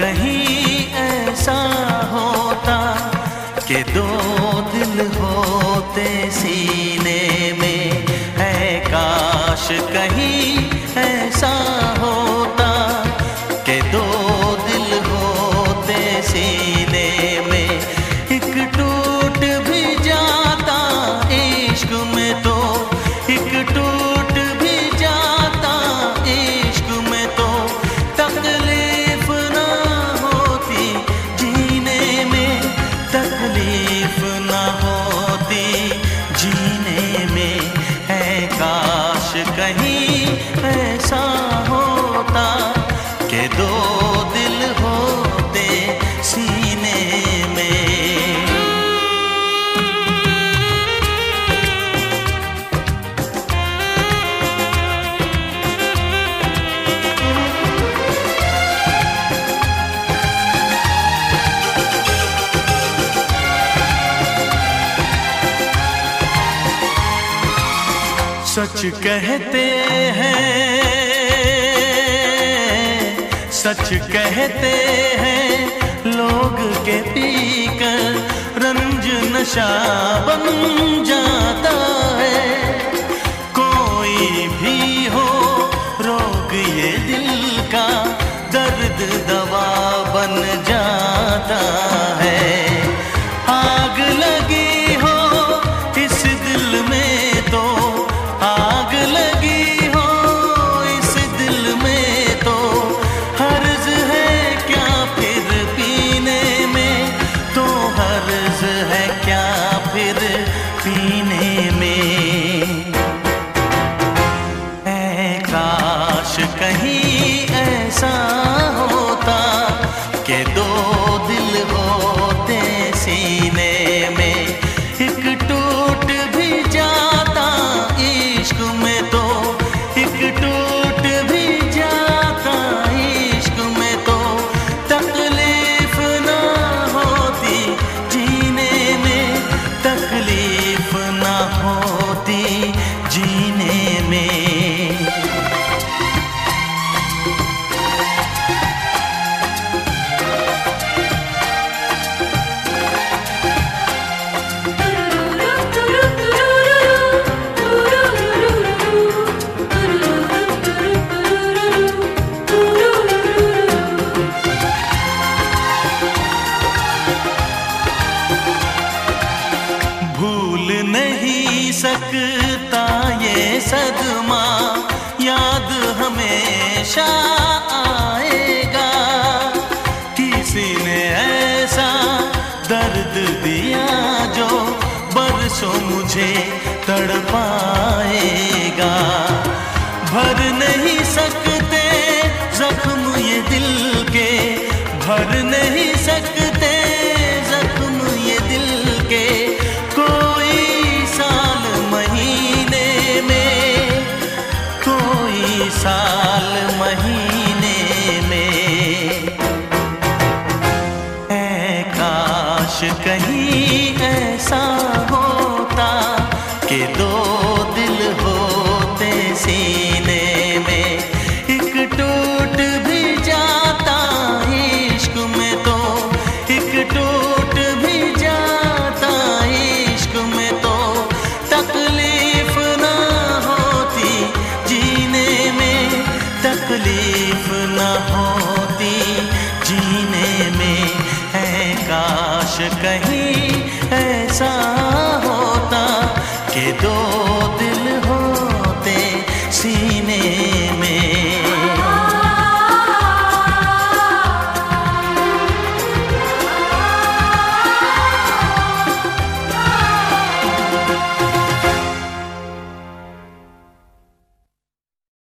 कहीं ऐसा होता कि दो दिल होते सीने में है काश कहीं ऐसा सच कहते हैं, सच कहते हैं, लोग के पीकर रंज नशा बन जाता है। कोई भी हो, रोग ये दिल का दर्द दवा बन जाता है सकता ये सदमा, याद हमेशा आएगा। किसी ने ऐसा दर्द दिया जो बरसों मुझे तड़पाएगा। भर नहीं सकते जख्म ये दिल के, भर नहीं सकते ना होती जीने में है काश कहीं ऐसा होता कि दो दिल होते सीने